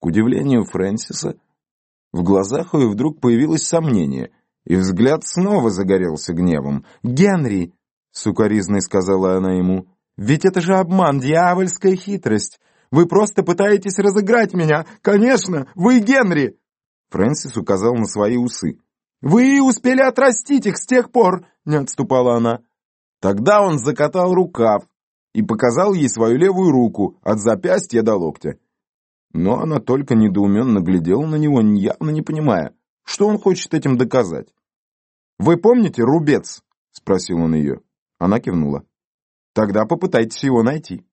К удивлению Фрэнсиса, в глазах ее вдруг появилось сомнение, и взгляд снова загорелся гневом. «Генри!» — сукоризной сказала она ему. «Ведь это же обман, дьявольская хитрость! Вы просто пытаетесь разыграть меня! Конечно, вы Генри!» Фрэнсис указал на свои усы. «Вы успели отрастить их с тех пор!» — не отступала она. Тогда он закатал рукав и показал ей свою левую руку от запястья до локтя. Но она только недоуменно глядела на него, явно не понимая, что он хочет этим доказать. «Вы помните рубец?» — спросил он ее. Она кивнула. «Тогда попытайтесь его найти».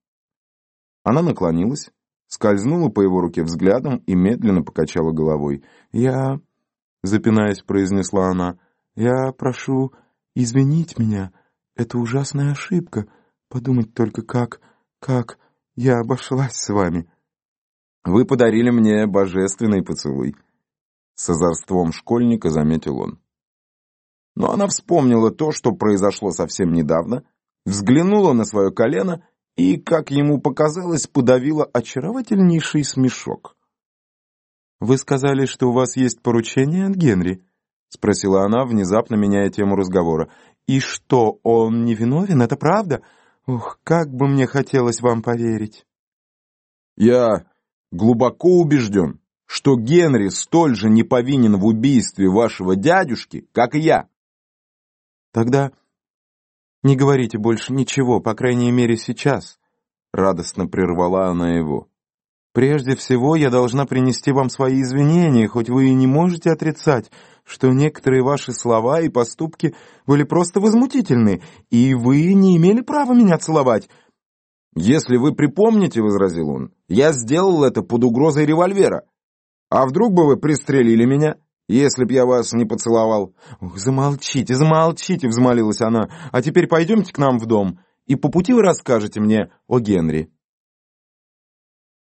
Она наклонилась, скользнула по его руке взглядом и медленно покачала головой. «Я...» — запинаясь, произнесла она. «Я прошу извинить меня. Это ужасная ошибка. Подумать только, как... как я обошлась с вами». «Вы подарили мне божественный поцелуй», — с озорством школьника заметил он. Но она вспомнила то, что произошло совсем недавно, взглянула на свое колено и, как ему показалось, подавила очаровательнейший смешок. «Вы сказали, что у вас есть поручение от Генри?» — спросила она, внезапно меняя тему разговора. «И что, он не виновен, это правда? Ух, как бы мне хотелось вам поверить!» «Я глубоко убежден, что Генри столь же не повинен в убийстве вашего дядюшки, как и я». «Тогда не говорите больше ничего, по крайней мере сейчас», — радостно прервала она его. «Прежде всего я должна принести вам свои извинения, хоть вы и не можете отрицать, что некоторые ваши слова и поступки были просто возмутительны, и вы не имели права меня целовать». «Если вы припомните, — возразил он, — я сделал это под угрозой револьвера. А вдруг бы вы пристрелили меня?» если б я вас не поцеловал». «Ох, замолчите, замолчите», — взмолилась она. «А теперь пойдемте к нам в дом, и по пути вы расскажете мне о Генри».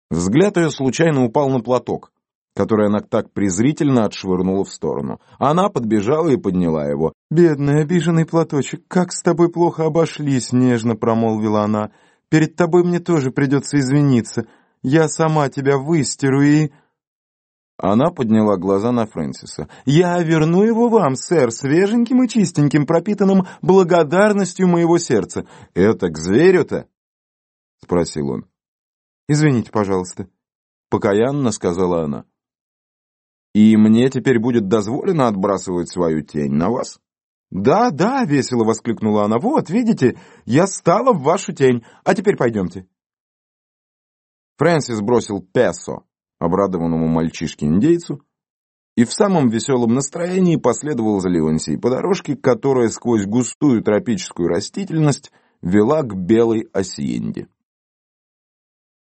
Взгляд ее случайно упал на платок, который она так презрительно отшвырнула в сторону. Она подбежала и подняла его. «Бедный обиженный платочек, как с тобой плохо обошлись», — нежно промолвила она. «Перед тобой мне тоже придется извиниться. Я сама тебя выстиру и...» Она подняла глаза на Фрэнсиса. «Я верну его вам, сэр, свеженьким и чистеньким, пропитанным благодарностью моего сердца. Это к зверю-то?» — спросил он. «Извините, пожалуйста», — покаянно сказала она. «И мне теперь будет дозволено отбрасывать свою тень на вас?» «Да, да», — весело воскликнула она. «Вот, видите, я стала в вашу тень. А теперь пойдемте». Фрэнсис бросил песо обрадованному мальчишке-индейцу, и в самом веселом настроении последовал за Леонсией по дорожке, которая сквозь густую тропическую растительность вела к белой осьенде.